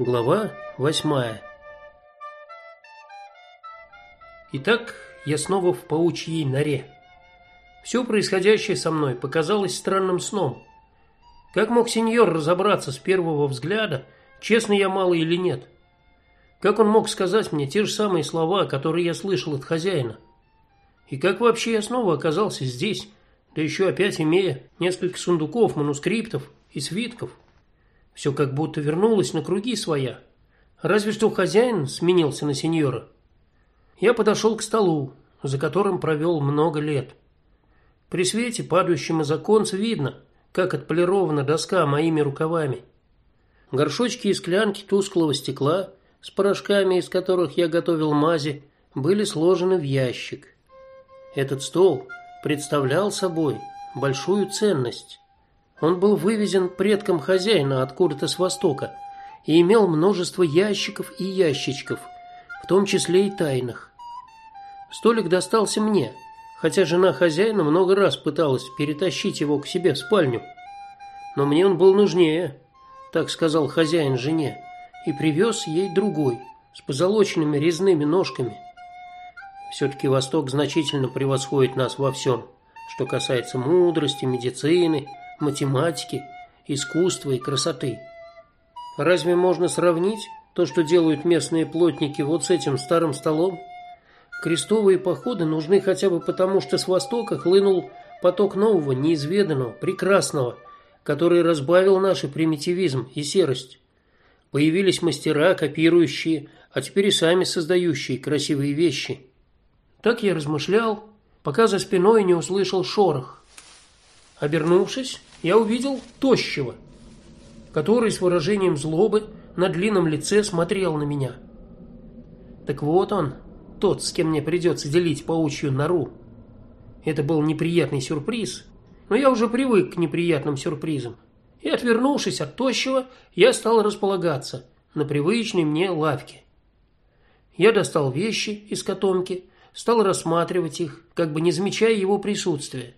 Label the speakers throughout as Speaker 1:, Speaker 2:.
Speaker 1: Глава восьмая. Итак, я снова в паучьей норе. Все происходящее со мной показалось странным сном. Как мог сеньор разобраться с первого взгляда, честный я малый или нет? Как он мог сказать мне те же самые слова, которые я слышал от хозяина? И как вообще я снова оказался здесь, да еще опять имея несколько сундуков, манускриптов и свитков? Все как будто вернулось на круги своя. Разве что хозяин сменился на сеньора. Я подошел к столу, за которым провел много лет. При свете, падающем из оконца, видно, как отполирована доска моими рукавами. Горшочки и склянки тусклого стекла с порошками, из которых я готовил мази, были сложены в ящик. Этот стол представлял собой большую ценность. Он был вывезен предком хозяина откуда-то с востока и имел множество ящиков и ящичков, в том числе и тайных. Столик достался мне, хотя жена хозяина много раз пыталась перетащить его к себе в спальню. Но мне он был нужнее, так сказал хозяин жене, и привез ей другой с позолоченными резными ножками. все таки Восток значительно превосходит нас во всем, что касается мудрости, медицины, математики, искусства и красоты. Разве можно сравнить то, что делают местные плотники вот с этим старым столом? Крестовые походы нужны хотя бы потому, что с востока хлынул поток нового, неизведанного, прекрасного, который разбавил наш примитивизм и серость. Появились мастера, копирующие, а теперь и сами создающие красивые вещи. Так я размышлял, пока за спиной не услышал шорох. Обернувшись, я увидел тощего, который с выражением злобы на длинном лице смотрел на меня. Так вот он, тот, с кем мне придется делить паучью нору. Это был неприятный сюрприз, но я уже привык к неприятным сюрпризам. И отвернувшись от тощего, я стал располагаться на привычной мне лавке. Я достал вещи из котомки, стал рассматривать их, как бы не замечая его присутствия.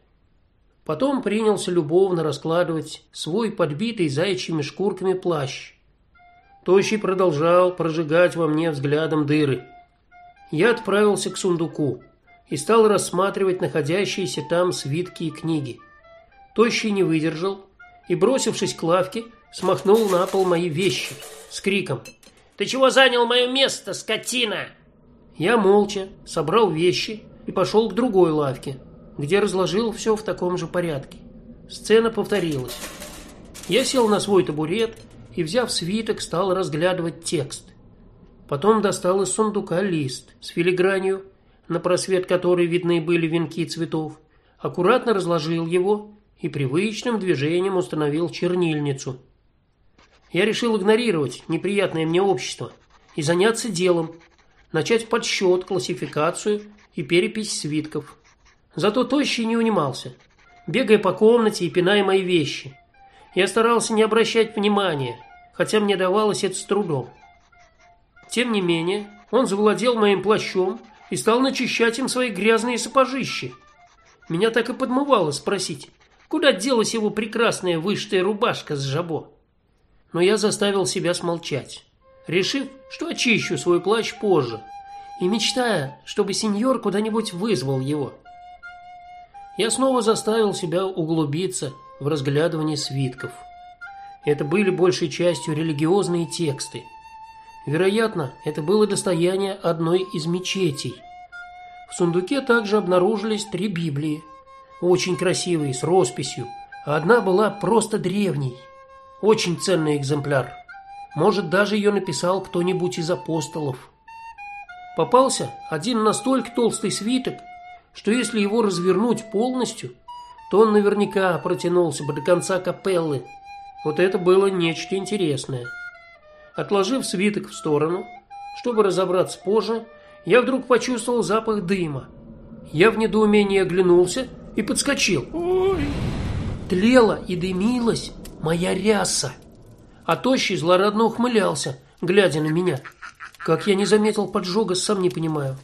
Speaker 1: Потом принялся любовно раскладывать свой подбитый заячьими шкурками плащ. Тощий продолжал прожигать во мне взглядом дыры. Я отправился к сундуку и стал рассматривать находящиеся там свитки и книги. Тощий не выдержал и, бросившись к лавке, смахнул на пол мои вещи с криком: "Ты чего занял мое место, скотина?" Я молча собрал вещи и пошел к другой лавке где разложил все в таком же порядке. Сцена повторилась. Я сел на свой табурет и, взяв свиток, стал разглядывать текст. Потом достал из сундука лист с филигранью, на просвет которой видны были венки цветов, аккуратно разложил его и привычным движением установил чернильницу. Я решил игнорировать неприятное мне общество и заняться делом, начать подсчет, классификацию и перепись свитков. Зато тощий не унимался, бегая по комнате и пиная мои вещи. Я старался не обращать внимания, хотя мне давалось это с трудом. Тем не менее, он завладел моим плащом и стал начищать им свои грязные сапожищи. Меня так и подмывало спросить, куда делась его прекрасная вышитая рубашка с жабо. Но я заставил себя смолчать, решив, что очищу свой плащ позже, и мечтая, чтобы сеньор куда-нибудь вызвал его я снова заставил себя углубиться в разглядывание свитков. Это были большей частью религиозные тексты. Вероятно, это было достояние одной из мечетей. В сундуке также обнаружились три Библии, очень красивые с росписью, а одна была просто древней. Очень ценный экземпляр. Может, даже ее написал кто-нибудь из апостолов. Попался один настолько толстый свиток, что если его развернуть полностью, то он наверняка протянулся бы до конца капеллы. Вот это было нечто интересное. Отложив свиток в сторону, чтобы разобраться позже, я вдруг почувствовал запах дыма. Я в недоумении оглянулся и подскочил. Ой! Тлела и дымилась моя ряса. А тощий злорадно ухмылялся, глядя на меня. Как я не заметил поджога, сам не понимаю.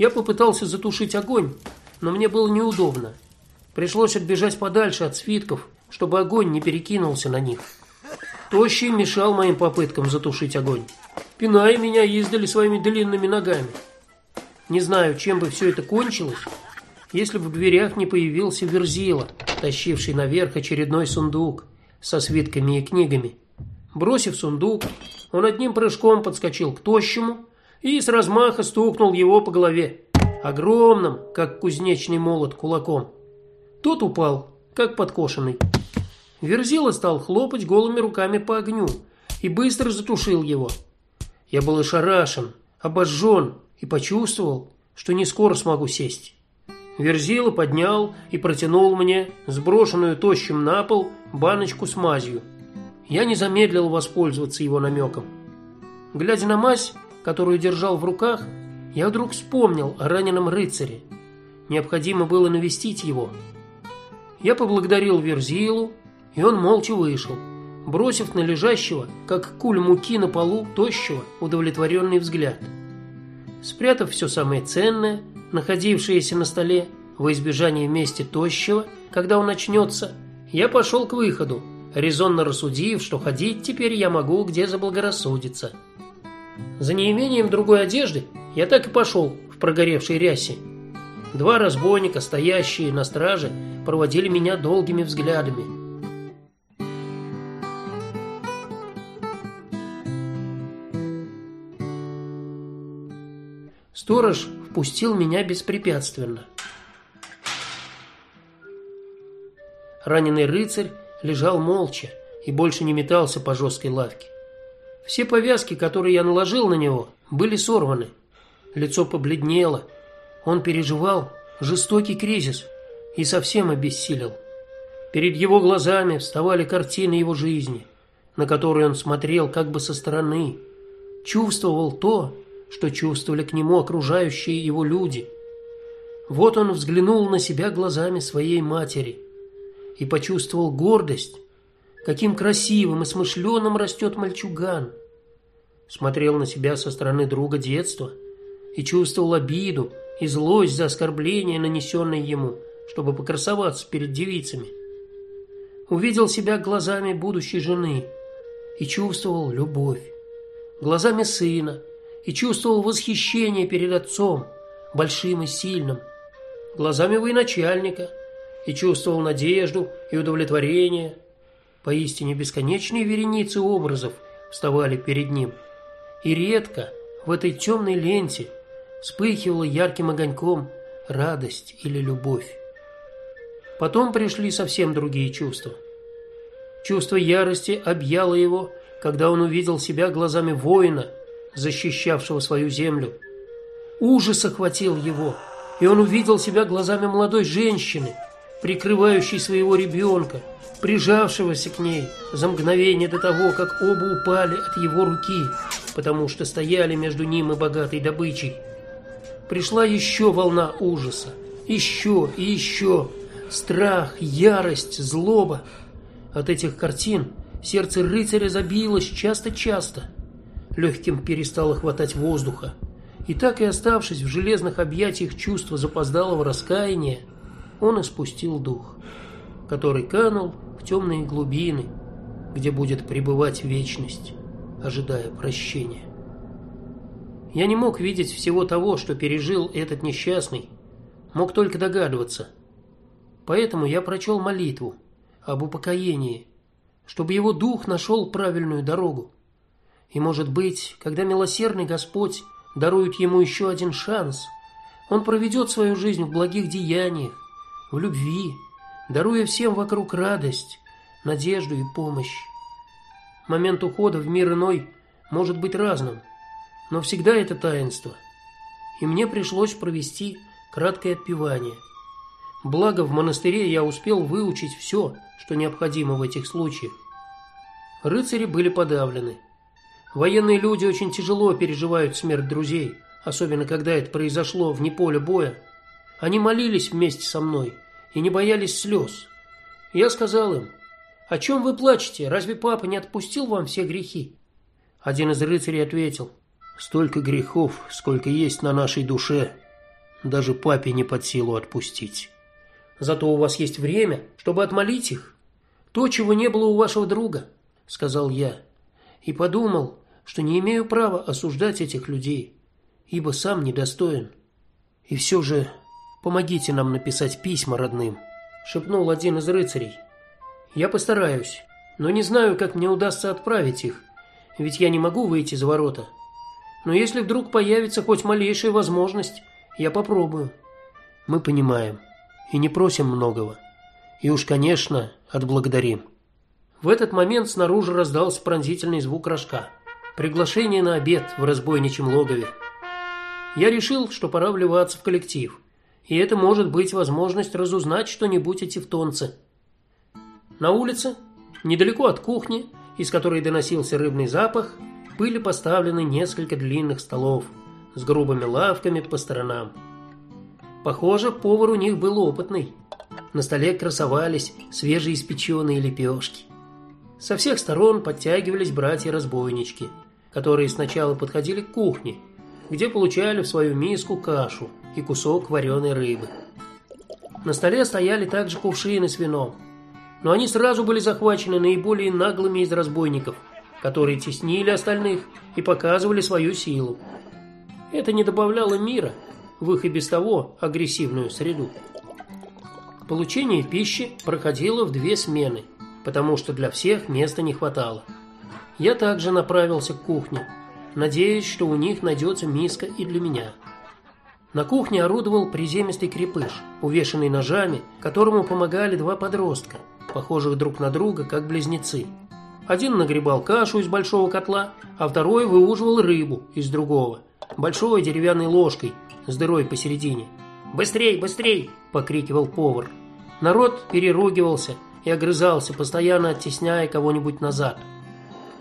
Speaker 1: Я попытался затушить огонь, но мне было неудобно. Пришлось отбежать подальше от свитков, чтобы огонь не перекинулся на них. Тощий мешал моим попыткам затушить огонь, пиная меня издали своими длинными ногами. Не знаю, чем бы все это кончилось, если бы в дверях не появился Верзила, тащивший наверх очередной сундук со свитками и книгами. Бросив сундук, он одним прыжком подскочил к тощему и с размаха стукнул его по голове, огромным, как кузнечный молот, кулаком. Тот упал, как подкошенный. Верзила стал хлопать голыми руками по огню и быстро затушил его. Я был ошарашен, обожжен и почувствовал, что не скоро смогу сесть. Верзила поднял и протянул мне сброшенную тощим на пол баночку с мазью. Я не замедлил воспользоваться его намеком. Глядя на мазь, которую держал в руках, я вдруг вспомнил о раненом рыцаре. Необходимо было навестить его. Я поблагодарил Верзилу, и он молча вышел, бросив на лежащего, как куль муки на полу, тощего, удовлетворенный взгляд. Спрятав все самое ценное, находившееся на столе, во избежание мести тощего, когда он начнется, я пошел к выходу, резонно рассудив, что ходить теперь я могу где заблагорассудится. За неимением другой одежды я так и пошел в прогоревшей рясе. Два разбойника, стоящие на страже, проводили меня долгими взглядами. Сторож впустил меня беспрепятственно. Раненый рыцарь лежал молча и больше не метался по жесткой лавке. Все повязки, которые я наложил на него, были сорваны. Лицо побледнело. Он переживал жестокий кризис и совсем обессилел. Перед его глазами вставали картины его жизни, на которые он смотрел как бы со стороны, чувствовал то, что чувствовали к нему окружающие его люди. Вот он взглянул на себя глазами своей матери и почувствовал гордость, каким красивым и смышленым растет мальчуган. Смотрел на себя со стороны друга детства и чувствовал обиду и злость за оскорбление, нанесенное ему, чтобы покрасоваться перед девицами. Увидел себя глазами будущей жены и чувствовал любовь, глазами сына и чувствовал восхищение перед отцом, большим и сильным, глазами военачальника и чувствовал надежду и удовлетворение. Поистине бесконечные вереницы образов вставали перед ним, и редко в этой темной ленте вспыхивала ярким огоньком радость или любовь. Потом пришли совсем другие чувства. Чувство ярости объяло его, когда он увидел себя глазами воина, защищавшего свою землю. Ужас охватил его, и он увидел себя глазами молодой женщины, прикрывающей своего ребенка, прижавшегося к ней за мгновение до того, как оба упали от его руки, потому что стояли между ним и богатой добычей. Пришла еще волна ужаса, еще и еще страх, ярость, злоба. От этих картин сердце рыцаря забилось часто-часто легким перестало хватать воздуха. И так и оставшись в железных объятиях чувства запоздалого раскаяния, он испустил дух, который канул темные глубины, где будет пребывать вечность, ожидая прощения. Я не мог видеть всего того, что пережил этот несчастный, мог только догадываться. Поэтому я прочел молитву об упокоении, чтобы его дух нашел правильную дорогу. И, может быть, когда милосердный Господь дарует ему еще один шанс, он проведет свою жизнь в благих деяниях, в любви, даруя всем вокруг радость, надежду и помощь. Момент ухода в мир иной может быть разным, но всегда это таинство. И мне пришлось провести краткое отпевание. Благо в монастыре я успел выучить все, что необходимо в этих случаях. Рыцари были подавлены. Военные люди очень тяжело переживают смерть друзей, особенно когда это произошло вне поля боя. Они молились вместе со мной и не боялись слез. Я сказал им: "О чем вы плачете? Разве папа не отпустил вам все грехи?" Один из рыцарей ответил: "Столько грехов, сколько есть на нашей душе, даже папе не под силу отпустить. Зато у вас есть время, чтобы отмолить их. То, чего не было у вашего друга. сказал я, и подумал, что не имею права осуждать этих людей, ибо сам недостоин. И все же помогите нам написать письма родным, шепнул один из рыцарей. Я постараюсь, но не знаю, как мне удастся отправить их, ведь я не могу выйти за ворота. Но если вдруг появится хоть малейшая возможность, я попробую. Мы понимаем и не просим многого. И уж, конечно, отблагодарим. В этот момент снаружи раздался пронзительный звук рожка. Приглашение на обед в разбойничьем логове. Я решил, что пора вливаться в коллектив. И это может быть возможность разузнать что-нибудь о тевтонце. На улице, недалеко от кухни, из которой доносился рыбный запах, были поставлены несколько длинных столов с грубыми лавками по сторонам. Похоже, повар у них был опытный. На столе красовались свежеиспеченные лепешки. Со всех сторон подтягивались братья-разбойнички, которые сначала подходили к кухне, где получали в свою миску кашу и кусок вареной рыбы. На столе стояли также кувшины с вином, но они сразу были захвачены наиболее наглыми из разбойников, которые теснили остальных и показывали свою силу. Это не добавляло мира в их и без того агрессивную среду. Получение пищи проходило в две смены – потому что для всех места не хватало. Я также направился к кухне, надеясь, что у них найдется миска и для меня. На кухне орудовал приземистый крепыш, увешанный ножами, которому помогали два подростка, похожих друг на друга как близнецы. Один нагребал кашу из большого котла, а второй выуживал рыбу из другого, большой деревянной ложкой с дырой посередине. "Быстрей, быстрей!" покрикивал повар. Народ переругивался, и огрызался, постоянно оттесняя кого-нибудь назад.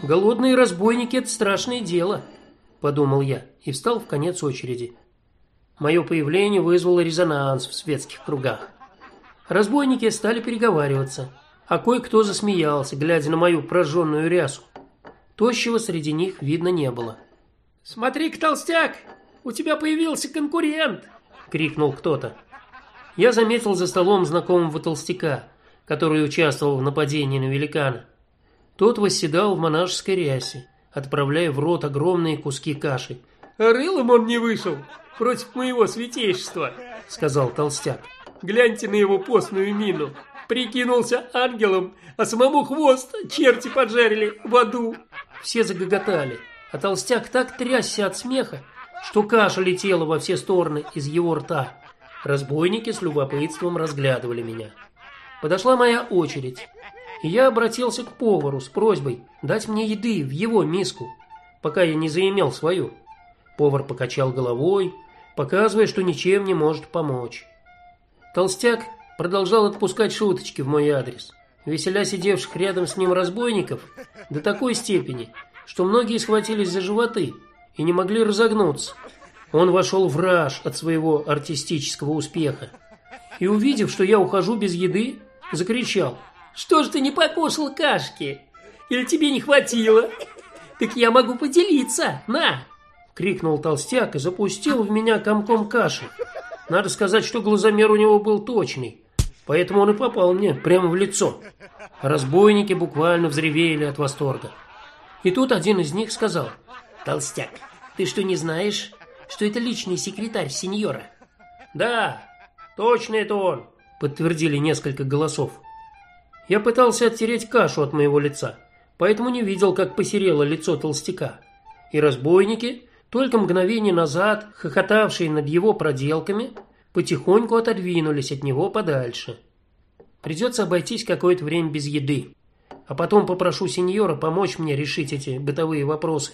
Speaker 1: Голодные разбойники это страшное дело, подумал я и встал в конец очереди. Мое появление вызвало резонанс в светских кругах. Разбойники стали переговариваться, а кое-кто засмеялся, глядя на мою прожженную рясу. Тощего среди них видно не было. "Смотри, толстяк, у тебя появился конкурент", крикнул кто-то. Я заметил за столом знакомого толстяка, который участвовал в нападении на великана. Тот восседал в монашеской рясе, отправляя в рот огромные куски каши. «А рылом он не вышел против моего святейшества», — сказал толстяк. «Гляньте на его постную мину. Прикинулся ангелом, а самому хвост черти поджарили в аду». Все загоготали, а толстяк так трясся от смеха, что каша летела во все стороны из его рта. Разбойники с любопытством разглядывали меня. Подошла моя очередь, и я обратился к повару с просьбой дать мне еды в его миску, пока я не заимел свою. Повар покачал головой, показывая, что ничем не может помочь. Толстяк продолжал отпускать шуточки в мой адрес, веселя сидевших рядом с ним разбойников до такой степени, что многие схватились за животы и не могли разогнуться. Он вошел в раж от своего артистического успеха. И увидев, что я ухожу без еды, закричал: "Что ж ты не покушал кашки? Или тебе не хватило? Так я могу поделиться. На!" Крикнул толстяк и запустил в меня комком каши. Надо сказать, что глазомер у него был точный, поэтому он и попал мне прямо в лицо. Разбойники буквально взревели от восторга. И тут один из них сказал: "Толстяк, ты что не знаешь, что это личный секретарь сеньора?" "Да, точно это он", подтвердили несколько голосов. Я пытался оттереть кашу от моего лица, поэтому не видел, как посерело лицо толстяка. И разбойники, только мгновение назад хохотавшие над его проделками, потихоньку отодвинулись от него подальше. Придется обойтись какое-то время без еды, а потом попрошу сеньора помочь мне решить эти бытовые вопросы.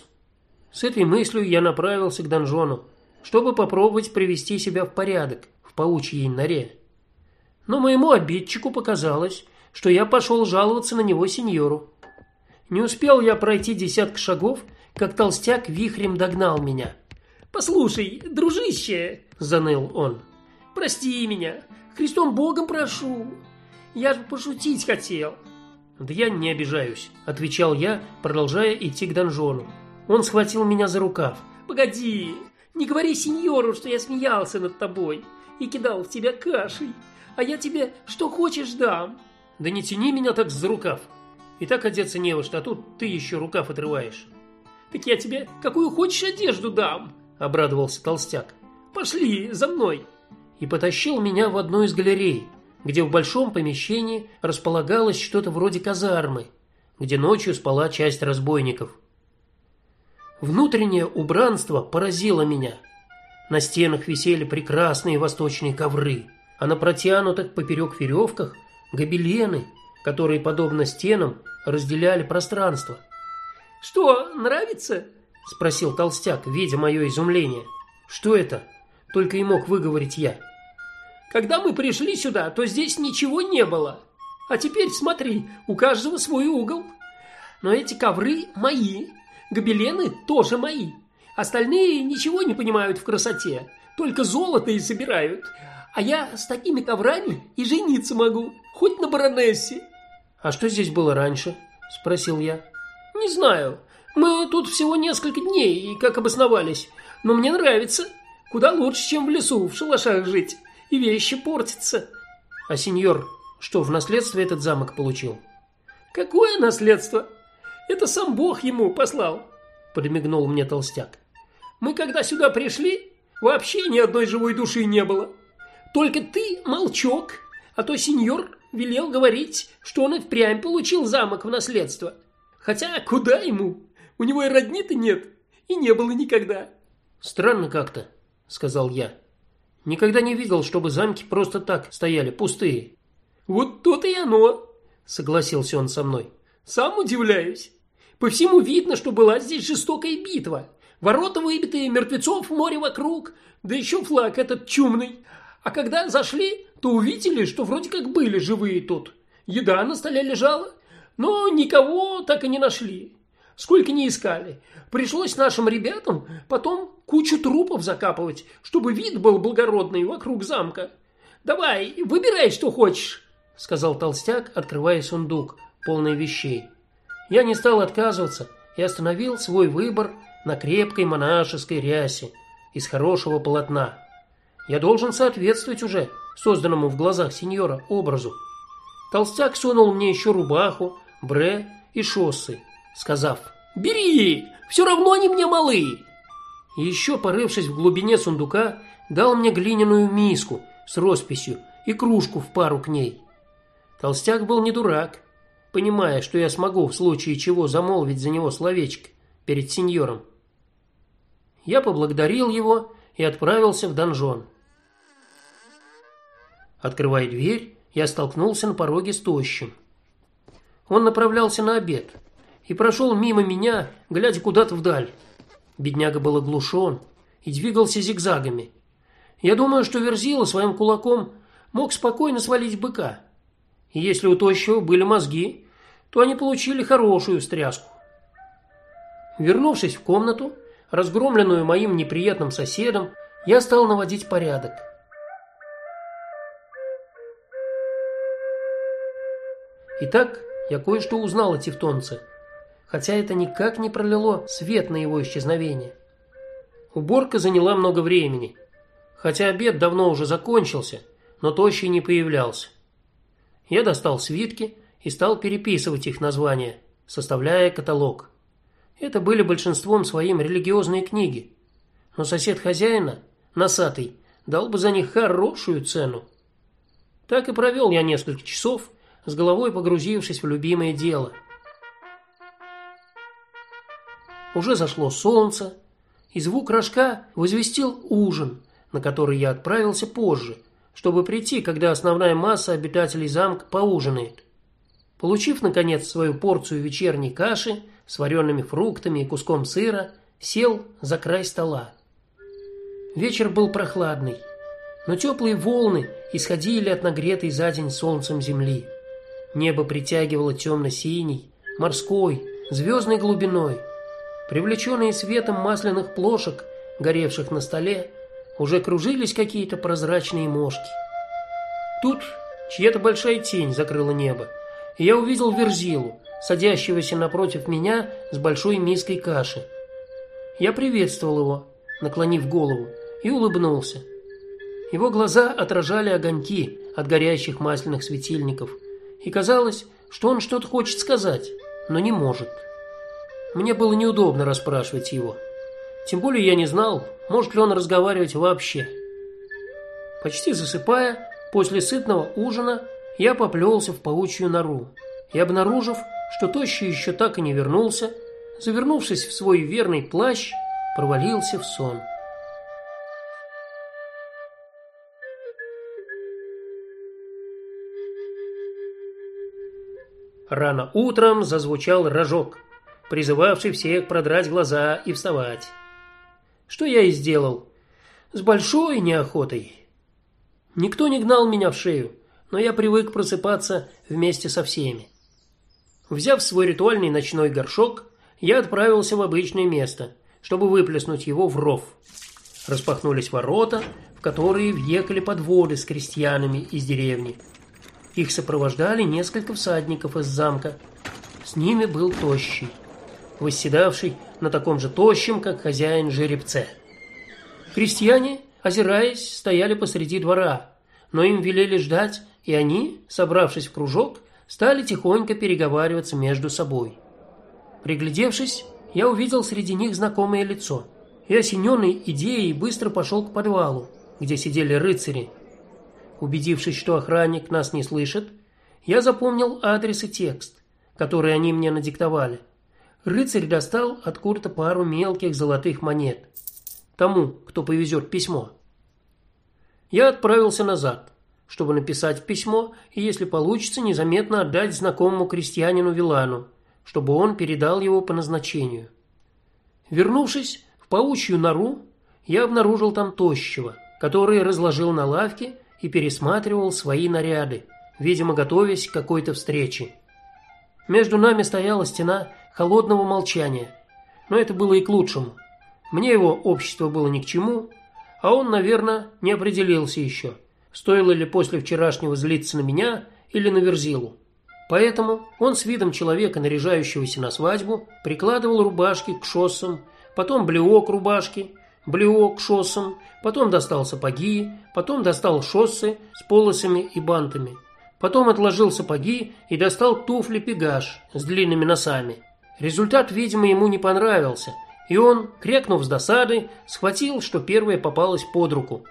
Speaker 1: С этой мыслью я направился к донжону, чтобы попробовать привести себя в порядок в паучьей норе. Но моему обидчику показалось, что я пошел жаловаться на него сеньору. Не успел я пройти десяток шагов, как толстяк вихрем догнал меня. Послушай, дружище, заныл он. Прости меня, Христом Богом прошу. Я же пошутить хотел. Да я не обижаюсь, отвечал я, продолжая идти к донжону. Он схватил меня за рукав. Погоди, не говори сеньору, что я смеялся над тобой и кидал в тебя кашей а я тебе что хочешь дам. Да не тяни меня так за рукав. И так одеться не во что, а тут ты еще рукав отрываешь.
Speaker 2: Так я тебе какую хочешь одежду дам,
Speaker 1: обрадовался толстяк.
Speaker 2: Пошли за мной.
Speaker 1: И потащил меня в одну из галерей, где в большом помещении располагалось что-то вроде казармы, где ночью спала часть разбойников. Внутреннее убранство поразило меня. На стенах висели прекрасные восточные ковры, а на протянутых поперек веревках гобелены, которые подобно стенам разделяли пространство.
Speaker 2: Что, нравится?
Speaker 1: спросил толстяк, видя мое изумление. Что это? Только и мог выговорить я.
Speaker 2: Когда мы пришли сюда, то здесь ничего не было. А теперь смотри, у каждого свой угол. Но эти ковры мои, гобелены тоже мои. Остальные ничего не понимают в красоте, только золото и собирают. А я с такими коврами и жениться могу, хоть на баронессе.
Speaker 1: А что здесь было раньше? спросил я.
Speaker 2: Не знаю. Мы тут всего несколько дней и как обосновались. Но мне нравится. Куда лучше, чем в лесу, в шалашах жить. И вещи портятся.
Speaker 1: А сеньор что, в наследство этот замок получил?
Speaker 2: Какое наследство? Это сам Бог ему послал, подмигнул мне толстяк. Мы когда сюда пришли, вообще ни одной живой души не было. Только ты, молчок, а то сеньор велел говорить, что он и впрямь получил замок в наследство. Хотя куда ему? У него и родни-то нет, и не было никогда.
Speaker 1: Странно как-то, сказал я. Никогда не видел, чтобы замки просто так стояли пустые.
Speaker 2: Вот то-то и оно, согласился он со мной. Сам удивляюсь. По всему видно, что была здесь жестокая битва. Ворота выбитые, мертвецов море вокруг, да еще флаг этот чумный. А когда зашли, то увидели, что вроде как были живые тут. Еда на столе лежала, но никого так и не нашли. Сколько не искали. Пришлось нашим ребятам потом кучу трупов закапывать, чтобы вид был благородный вокруг замка. Давай, выбирай, что хочешь,
Speaker 1: сказал толстяк, открывая сундук, полный вещей. Я не стал отказываться и остановил свой выбор на крепкой монашеской рясе из хорошего полотна. Я должен соответствовать уже созданному в глазах сеньора образу. Толстяк сунул мне еще рубаху, бре и шоссы, сказав:
Speaker 2: "Бери, все равно они мне малы".
Speaker 1: И еще порывшись в глубине сундука, дал мне глиняную миску с росписью и кружку в пару к ней. Толстяк был не дурак, понимая, что я смогу в случае чего замолвить за него словечко перед сеньором. Я поблагодарил его и отправился в донжон. Открывая дверь, я столкнулся на пороге с тощим. Он направлялся на обед и прошел мимо меня, глядя куда-то вдаль. Бедняга был оглушен и двигался зигзагами. Я думаю, что Верзила своим кулаком мог спокойно свалить быка. И если у тощего были мозги, то они получили хорошую встряску. Вернувшись в комнату, разгромленную моим неприятным соседом, я стал наводить порядок. Итак, я кое-что узнал о Тевтонце, хотя это никак не пролило свет на его исчезновение. Уборка заняла много времени, хотя обед давно уже закончился, но тощий не появлялся. Я достал свитки и стал переписывать их названия, составляя каталог. Это были большинством своим религиозные книги. Но сосед хозяина, носатый, дал бы за них хорошую цену. Так и провел я несколько часов, с головой погрузившись в любимое дело. Уже зашло солнце, и звук рожка возвестил ужин, на который я отправился позже, чтобы прийти, когда основная масса обитателей замка поужинает. Получив наконец свою порцию вечерней каши, с вареными фруктами и куском сыра, сел за край стола. Вечер был прохладный, но теплые волны исходили от нагретой за день солнцем земли. Небо притягивало темно синий морской, звездной глубиной. Привлеченные светом масляных плошек, горевших на столе, уже кружились какие-то прозрачные мошки. Тут чья-то большая тень закрыла небо, и я увидел Верзилу, садящегося напротив меня с большой миской каши. Я приветствовал его, наклонив голову, и улыбнулся. Его глаза отражали огоньки от горящих масляных светильников, и казалось, что он что-то хочет сказать, но не может. Мне было неудобно расспрашивать его. Тем более я не знал, может ли он разговаривать вообще. Почти засыпая, после сытного ужина я поплелся в паучью нору и обнаружив, что тощий еще так и не вернулся, завернувшись в свой верный плащ, провалился в сон. Рано утром зазвучал рожок, призывавший всех продрать глаза и вставать. Что я и сделал, с большой неохотой. Никто не гнал меня в шею, но я привык просыпаться вместе со всеми. Взяв свой ритуальный ночной горшок, я отправился в обычное место, чтобы выплеснуть его в ров. Распахнулись ворота, в которые въехали подводы с крестьянами из деревни. Их сопровождали несколько всадников из замка. С ними был тощий, восседавший на таком же тощем, как хозяин жеребце. Крестьяне, озираясь, стояли посреди двора, но им велели ждать, и они, собравшись в кружок, стали тихонько переговариваться между собой. Приглядевшись, я увидел среди них знакомое лицо. И осененный идеей быстро пошел к подвалу, где сидели рыцари, Убедившись, что охранник нас не слышит, я запомнил адрес и текст, который они мне надиктовали. Рыцарь достал откуда-то пару мелких золотых монет. Тому, кто повезет письмо. Я отправился назад, чтобы написать письмо и, если получится, незаметно отдать знакомому крестьянину Вилану, чтобы он передал его по назначению. Вернувшись в паучью нору, я обнаружил там тощего, который разложил на лавке и пересматривал свои наряды, видимо, готовясь к какой-то встрече. Между нами стояла стена холодного молчания, но это было и к лучшему. Мне его общество было ни к чему, а он, наверное, не определился еще, стоило ли после вчерашнего злиться на меня или на Верзилу. Поэтому он с видом человека, наряжающегося на свадьбу, прикладывал рубашки к шоссам, потом блеок рубашки, блеок шоссам, потом достал сапоги, потом достал шоссы с полосами и бантами. Потом отложил сапоги и достал туфли-пегаш с длинными носами. Результат, видимо, ему не понравился, и он, крякнув с досады, схватил, что первое попалось под руку.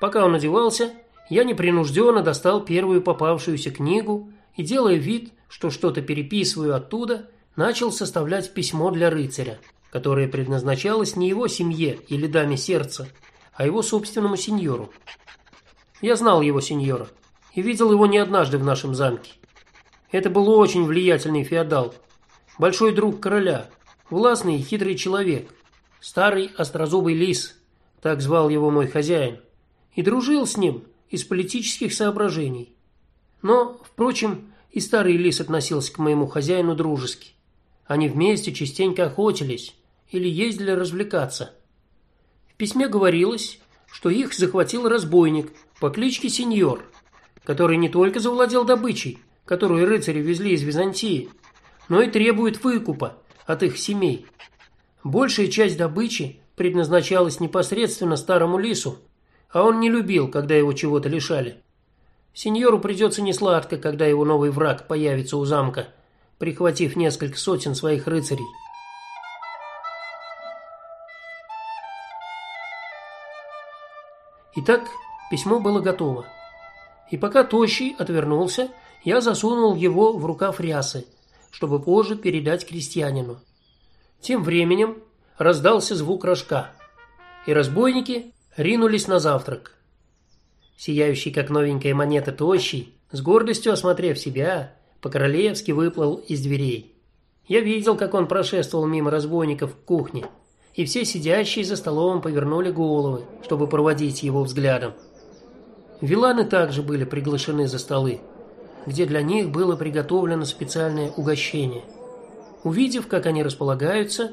Speaker 1: Пока он одевался, я непринужденно достал первую попавшуюся книгу и, делая вид, что что-то переписываю оттуда, начал составлять письмо для рыцаря которое предназначалось не его семье или даме сердца, а его собственному сеньору. Я знал его сеньора и видел его не однажды в нашем замке. Это был очень влиятельный феодал, большой друг короля, властный и хитрый человек, старый острозубый лис, так звал его мой хозяин, и дружил с ним из политических соображений. Но, впрочем, и старый лис относился к моему хозяину дружески. Они вместе частенько охотились, или ездили развлекаться. В письме говорилось, что их захватил разбойник по кличке Сеньор, который не только завладел добычей, которую рыцари везли из Византии, но и требует выкупа от их семей. Большая часть добычи предназначалась непосредственно старому лису, а он не любил, когда его чего-то лишали. Сеньору придется несладко, когда его новый враг появится у замка, прихватив несколько сотен своих рыцарей. Итак, письмо было готово. И пока Тощий отвернулся, я засунул его в рукав рясы, чтобы позже передать крестьянину. Тем временем раздался звук рожка, и разбойники ринулись на завтрак. Сияющий как новенькая монета Тощий, с гордостью осмотрев себя, по-королевски выплыл из дверей. Я видел, как он прошествовал мимо разбойников к кухне и все сидящие за столом повернули головы, чтобы проводить его взглядом. Виланы также были приглашены за столы, где для них было приготовлено специальное угощение. Увидев, как они располагаются,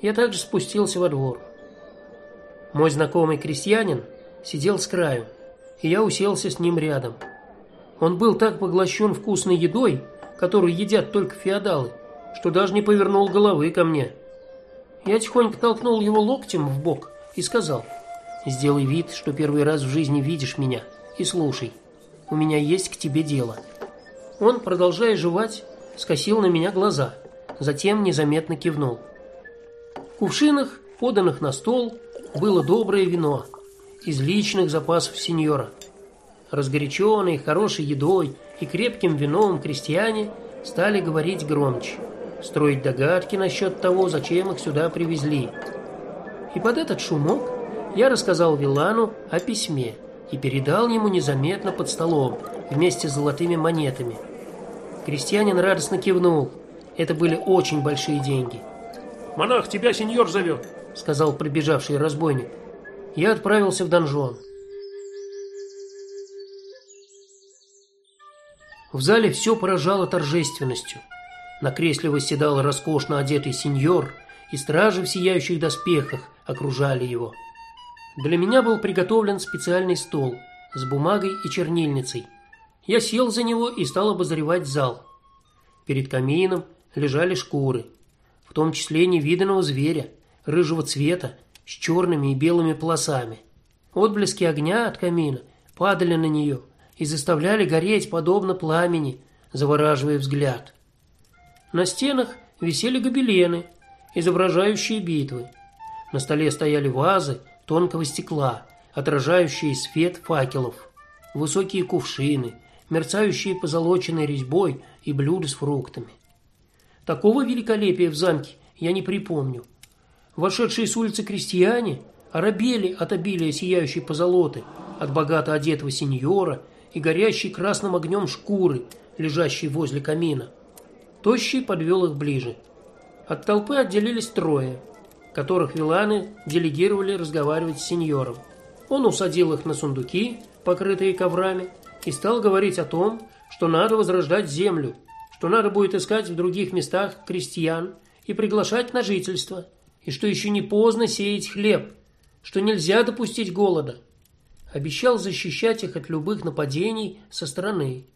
Speaker 1: я также спустился во двор. Мой знакомый крестьянин сидел с краю, и я уселся с ним рядом. Он был так поглощен вкусной едой, которую едят только феодалы, что даже не повернул головы ко мне. Я тихонько толкнул его локтем в бок и сказал: "Сделай вид, что первый раз в жизни видишь меня, и слушай. У меня есть к тебе дело". Он, продолжая жевать, скосил на меня глаза, затем незаметно кивнул. В кувшинах, поданных на стол, было доброе вино из личных запасов сеньора. Разгоряченные хорошей едой и крепким вином крестьяне стали говорить громче, строить догадки насчет того, зачем их сюда привезли. И под этот шумок я рассказал Вилану о письме и передал ему незаметно под столом вместе с золотыми монетами. Крестьянин радостно кивнул. Это были очень большие деньги.
Speaker 2: Монах, тебя сеньор зовет», —
Speaker 1: сказал прибежавший разбойник. Я отправился в донжон. В зале все поражало торжественностью. На кресле восседал роскошно одетый сеньор, и стражи в сияющих доспехах окружали его. Для меня был приготовлен специальный стол с бумагой и чернильницей. Я сел за него и стал обозревать зал. Перед камином лежали шкуры, в том числе невиданного зверя, рыжего цвета, с черными и белыми полосами. Отблески огня от камина падали на нее и заставляли гореть подобно пламени, завораживая взгляд. На стенах висели гобелены, изображающие битвы. На столе стояли вазы тонкого стекла, отражающие свет факелов, высокие кувшины, мерцающие позолоченной резьбой и блюда с фруктами. Такого великолепия в замке я не припомню. Вошедшие с улицы крестьяне оробели от обилия сияющей позолоты, от богато одетого сеньора и горящей красным огнем шкуры, лежащей возле камина. Тощий подвел их ближе. От толпы отделились трое, которых виланы делегировали разговаривать с сеньором. Он усадил их на сундуки, покрытые коврами, и стал говорить о том, что надо возрождать землю, что надо будет искать в других местах крестьян и приглашать на жительство, и что еще не поздно сеять хлеб, что нельзя допустить голода. Обещал защищать их от любых нападений со стороны.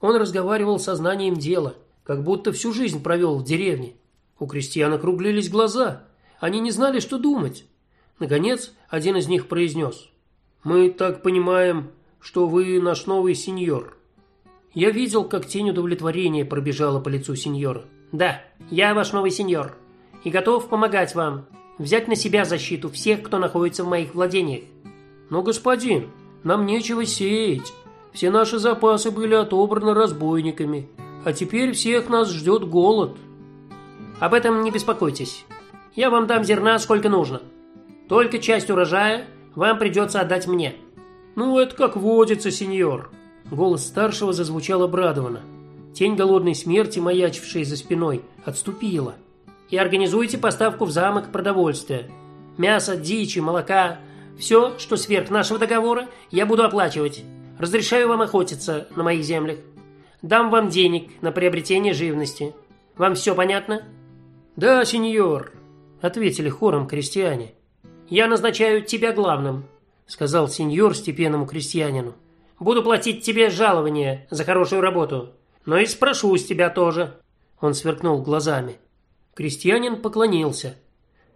Speaker 1: Он разговаривал со знанием дела, как будто всю жизнь провел в деревне. У крестьян округлились глаза. Они не знали, что думать. Наконец, один из них произнес: "Мы так понимаем, что вы наш новый сеньор". Я видел, как тень удовлетворения пробежала по лицу сеньора. "Да, я ваш новый сеньор и готов помогать вам, взять на себя защиту всех, кто находится в моих владениях". "Но, господин, нам нечего сеять. Все наши запасы были отобраны разбойниками, а теперь всех нас ждет голод". Об этом не беспокойтесь. Я вам дам зерна сколько нужно. Только часть урожая вам придется отдать мне. Ну, это как водится, сеньор. Голос старшего зазвучал обрадованно. Тень голодной смерти, маячившая за спиной, отступила. И организуйте поставку в замок продовольствия. Мясо, дичи, молока, все, что сверх нашего договора, я буду оплачивать. Разрешаю вам охотиться на моих землях. Дам вам денег на приобретение живности. Вам все понятно? Да, сеньор, ответили хором крестьяне. Я назначаю тебя главным, сказал сеньор степенному крестьянину. Буду платить тебе жалование за хорошую работу, но и спрошу с тебя тоже. Он сверкнул глазами. Крестьянин поклонился.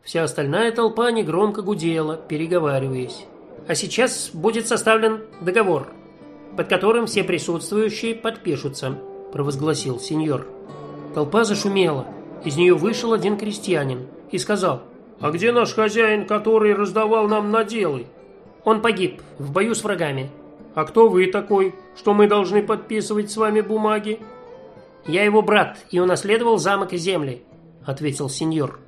Speaker 1: Вся остальная толпа негромко гудела, переговариваясь. А сейчас будет составлен договор, под которым все присутствующие подпишутся, провозгласил сеньор. Толпа зашумела. Из нее вышел один крестьянин и сказал:
Speaker 2: "А где наш хозяин, который раздавал нам наделы?"
Speaker 1: "Он погиб в бою с врагами".
Speaker 2: "А кто вы такой, что мы должны подписывать с вами бумаги?"
Speaker 1: "Я его брат и унаследовал замок и земли", ответил сеньор.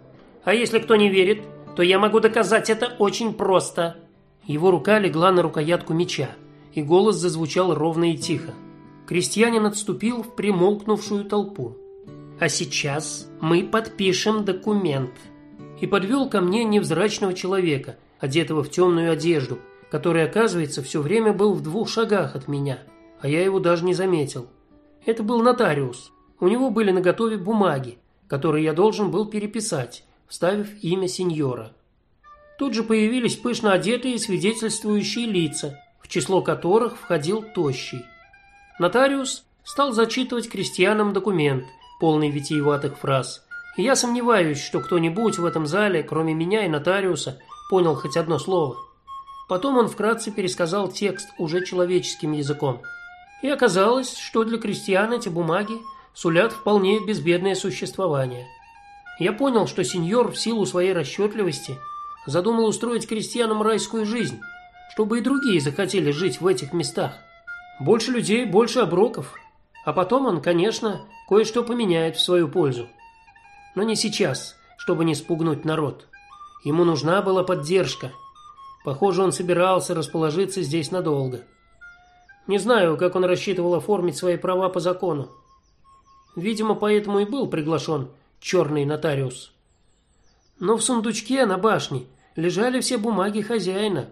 Speaker 1: "А если кто не верит, то я могу доказать это очень просто". Его рука легла на рукоятку меча, и голос зазвучал ровно и тихо. Крестьянин отступил в примолкнувшую толпу. А сейчас мы подпишем документ. И подвел ко мне невзрачного человека, одетого в темную одежду, который, оказывается, все время был в двух шагах от меня, а я его даже не заметил. Это был нотариус. У него были наготове бумаги, которые я должен был переписать, вставив имя сеньора. Тут же появились пышно одетые свидетельствующие лица, в число которых входил тощий. Нотариус стал зачитывать крестьянам документ, полный витиеватых фраз. И я сомневаюсь, что кто-нибудь в этом зале, кроме меня и нотариуса, понял хоть одно слово. Потом он вкратце пересказал текст уже человеческим языком. И оказалось, что для крестьян эти бумаги сулят вполне безбедное существование. Я понял, что сеньор в силу своей расчетливости задумал устроить крестьянам райскую жизнь, чтобы и другие захотели жить в этих местах. Больше людей, больше оброков. А потом он, конечно, кое-что поменяет в свою пользу. Но не сейчас, чтобы не спугнуть народ. Ему нужна была поддержка. Похоже, он собирался расположиться здесь надолго. Не знаю, как он рассчитывал оформить свои права по закону. Видимо, поэтому и был приглашен черный нотариус. Но в сундучке на башне лежали все бумаги хозяина,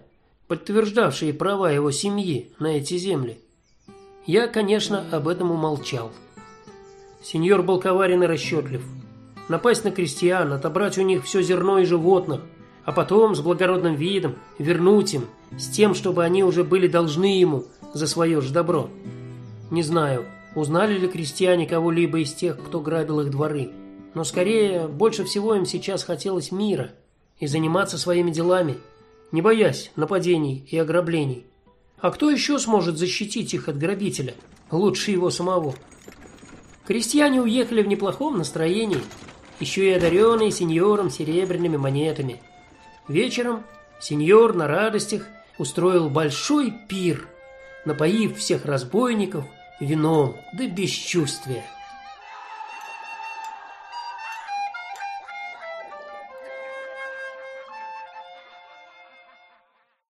Speaker 1: подтверждавшие права его семьи на эти земли. Я, конечно, об этом умолчал. Сеньор был коварен и расчетлив. Напасть на крестьян, отобрать у них все зерно и животных, а потом с благородным видом вернуть им, с тем, чтобы они уже были должны ему за свое же добро. Не знаю, узнали ли крестьяне кого-либо из тех, кто грабил их дворы, но скорее больше всего им сейчас хотелось мира и заниматься своими делами, не боясь нападений и ограблений. А кто еще сможет защитить их от грабителя? Лучше его самого. Крестьяне уехали в неплохом настроении, еще и одаренные сеньором серебряными монетами. Вечером сеньор на радостях устроил большой пир, напоив всех разбойников вином до бесчувствия.